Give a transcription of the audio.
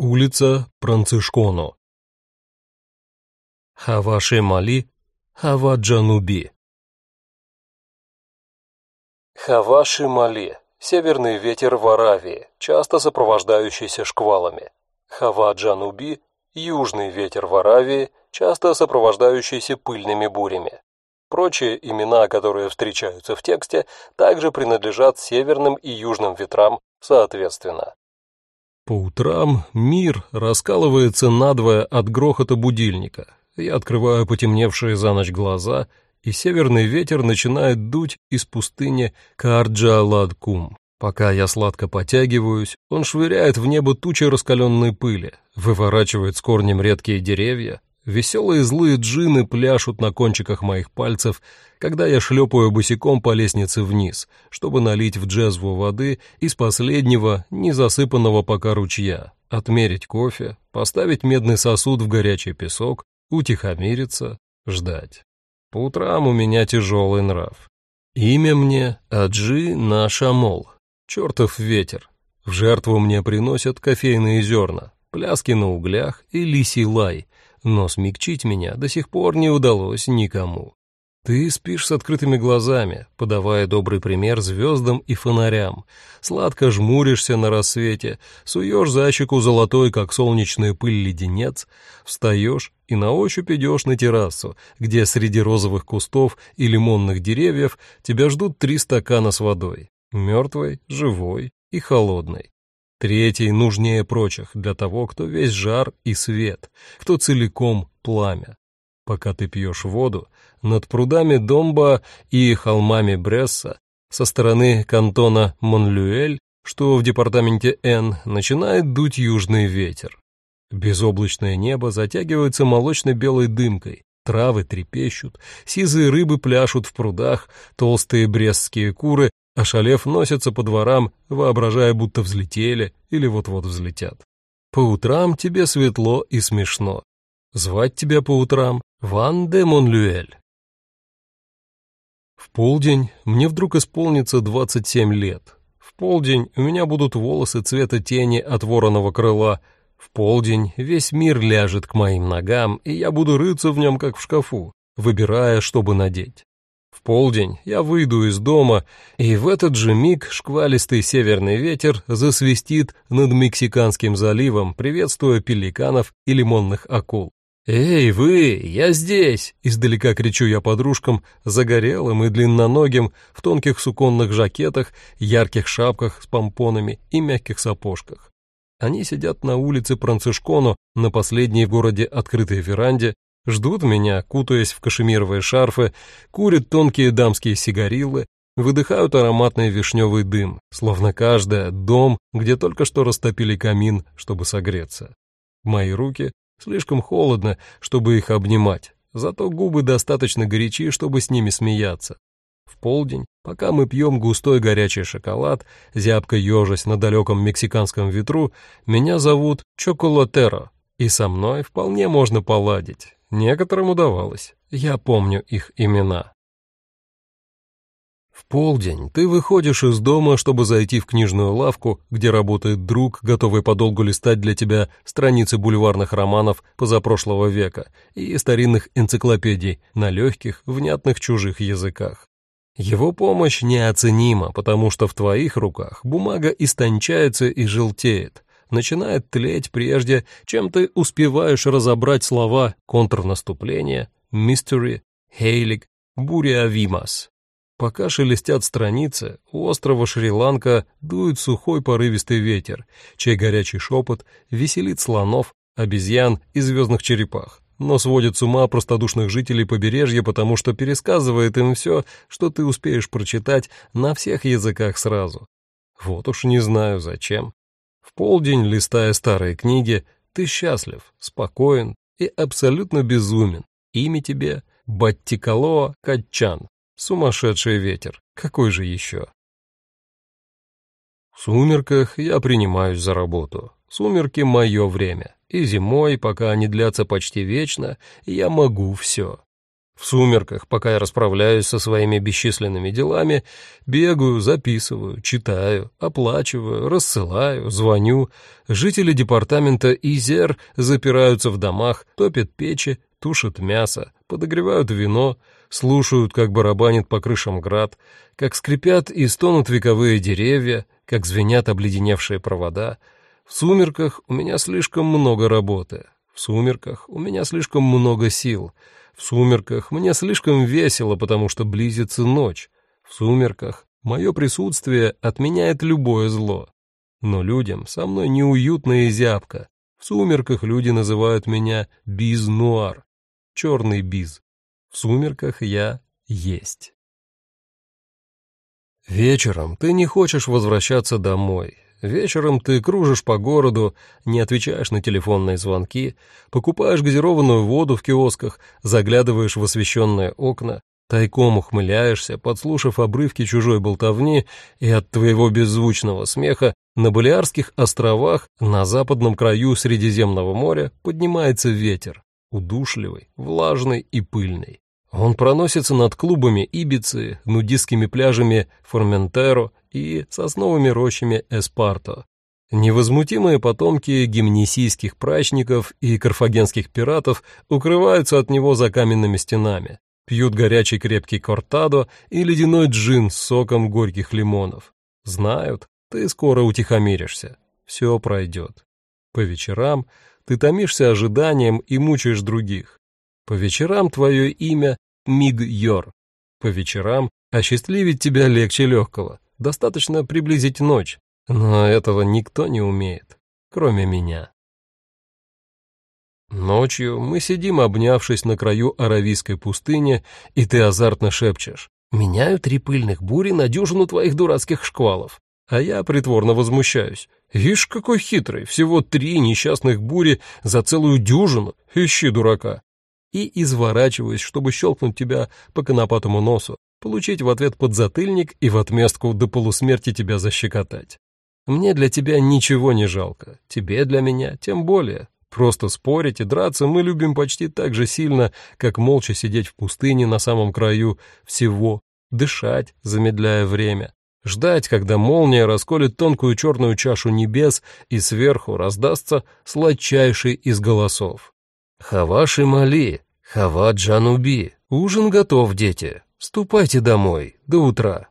Улица Пранцишконо. Хаваши Мали, Хава Джануби. Хаваши Мали – северный ветер в Аравии, часто сопровождающийся шквалами. Хава Джануби – южный ветер в Аравии, часто сопровождающийся пыльными бурями. Прочие имена, которые встречаются в тексте, также принадлежат северным и южным ветрам соответственно. По утрам мир раскалывается надвое от грохота будильника. Я открываю потемневшие за ночь глаза, и северный ветер начинает дуть из пустыни Карджа-Ладкум. Пока я сладко потягиваюсь, он швыряет в небо тучи раскаленной пыли, выворачивает с корнем редкие деревья, Веселые злые джины пляшут на кончиках моих пальцев, когда я шлепаю босиком по лестнице вниз, чтобы налить в джезву воды из последнего, не засыпанного пока ручья, отмерить кофе, поставить медный сосуд в горячий песок, утихомириться, ждать. По утрам у меня тяжелый нрав. Имя мне Аджи Нашамол, чертов ветер. В жертву мне приносят кофейные зерна, пляски на углях и лисий лай — но смягчить меня до сих пор не удалось никому. Ты спишь с открытыми глазами, подавая добрый пример звездам и фонарям, сладко жмуришься на рассвете, суешь за щеку золотой, как солнечная пыль, леденец, встаешь и на ощупь идешь на террасу, где среди розовых кустов и лимонных деревьев тебя ждут три стакана с водой, мертвой, живой и холодной. Третий нужнее прочих для того, кто весь жар и свет, кто целиком пламя. Пока ты пьешь воду, над прудами Домба и холмами Бресса со стороны кантона Монлюэль, что в департаменте Н, начинает дуть южный ветер. Безоблачное небо затягивается молочно-белой дымкой, травы трепещут, сизые рыбы пляшут в прудах, толстые брестские куры Ошалев носятся по дворам, воображая, будто взлетели или вот-вот взлетят. По утрам тебе светло и смешно. Звать тебя по утрам Ван де Монлюэль. В полдень мне вдруг исполнится 27 лет. В полдень у меня будут волосы цвета тени от вороного крыла. В полдень весь мир ляжет к моим ногам, и я буду рыться в нем, как в шкафу, выбирая, чтобы надеть. В полдень я выйду из дома, и в этот же миг шквалистый северный ветер засвистит над Мексиканским заливом, приветствуя пеликанов и лимонных акул. «Эй, вы, я здесь!» — издалека кричу я подружкам, загорелым и длинноногим, в тонких суконных жакетах, ярких шапках с помпонами и мягких сапожках. Они сидят на улице Францишконо, на последней в городе открытой веранде, Ждут меня, кутаясь в кашемировые шарфы, курят тонкие дамские сигарилы, выдыхают ароматный вишневый дым, словно каждая — дом, где только что растопили камин, чтобы согреться. Мои руки слишком холодно, чтобы их обнимать, зато губы достаточно горячи, чтобы с ними смеяться. В полдень, пока мы пьем густой горячий шоколад, зябко ежась на далеком мексиканском ветру, меня зовут Чоколатеро, и со мной вполне можно поладить. Некоторым удавалось. Я помню их имена. В полдень ты выходишь из дома, чтобы зайти в книжную лавку, где работает друг, готовый подолгу листать для тебя страницы бульварных романов позапрошлого века и старинных энциклопедий на легких, внятных чужих языках. Его помощь неоценима, потому что в твоих руках бумага истончается и желтеет, начинает тлеть прежде, чем ты успеваешь разобрать слова контрнаступление, мистери, хейлик, буря Вимас. Пока шелестят страницы, у острова Шри-Ланка дует сухой порывистый ветер, чей горячий шепот веселит слонов, обезьян и звездных черепах, но сводит с ума простодушных жителей побережья, потому что пересказывает им все, что ты успеешь прочитать на всех языках сразу. Вот уж не знаю зачем. Полдень, листая старые книги, ты счастлив, спокоен и абсолютно безумен. Имя тебе Баттикалоа Катчан. Сумасшедший ветер. Какой же еще? В сумерках я принимаюсь за работу. Сумерки — мое время. И зимой, пока они длятся почти вечно, я могу все. В сумерках, пока я расправляюсь со своими бесчисленными делами, бегаю, записываю, читаю, оплачиваю, рассылаю, звоню. Жители департамента Изер запираются в домах, топят печи, тушат мясо, подогревают вино, слушают, как барабанит по крышам град, как скрипят и стонут вековые деревья, как звенят обледеневшие провода. В сумерках у меня слишком много работы. В сумерках у меня слишком много сил — в сумерках мне слишком весело, потому что близится ночь. В сумерках мое присутствие отменяет любое зло. Но людям со мной неуютно и зябко. В сумерках люди называют меня биз-нуар, черный биз. В сумерках я есть. Вечером ты не хочешь возвращаться домой, Вечером ты кружишь по городу, не отвечаешь на телефонные звонки, покупаешь газированную воду в киосках, заглядываешь в освещенные окна, тайком ухмыляешься, подслушав обрывки чужой болтовни, и от твоего беззвучного смеха на Балиарских островах на западном краю Средиземного моря поднимается ветер, удушливый, влажный и пыльный. Он проносится над клубами Ибицы, нудистскими пляжами Форментеро и сосновыми рощами Эспарто. Невозмутимые потомки гимнесийских прачников и карфагенских пиратов укрываются от него за каменными стенами, пьют горячий крепкий кортадо и ледяной джин с соком горьких лимонов. Знают, ты скоро утихомиришься, все пройдет. По вечерам ты томишься ожиданием и мучаешь других. По вечерам твое имя Миг-Йор. По вечерам осчастливить тебя легче легкого. Достаточно приблизить ночь, но этого никто не умеет, кроме меня. Ночью мы сидим, обнявшись на краю Аравийской пустыни, и ты азартно шепчешь. «Меняю три пыльных бури на дюжину твоих дурацких шквалов». А я притворно возмущаюсь. «Ишь, какой хитрый, всего три несчастных бури за целую дюжину, ищи дурака» и изворачиваюсь, чтобы щелкнуть тебя по конопатому носу, получить в ответ подзатыльник и в отместку до полусмерти тебя защекотать. Мне для тебя ничего не жалко, тебе для меня тем более. Просто спорить и драться мы любим почти так же сильно, как молча сидеть в пустыне на самом краю всего, дышать, замедляя время, ждать, когда молния расколет тонкую черную чашу небес и сверху раздастся сладчайший из голосов. «Хаваши Мали, Хава Джануби, ужин готов, дети. Ступайте домой, до утра».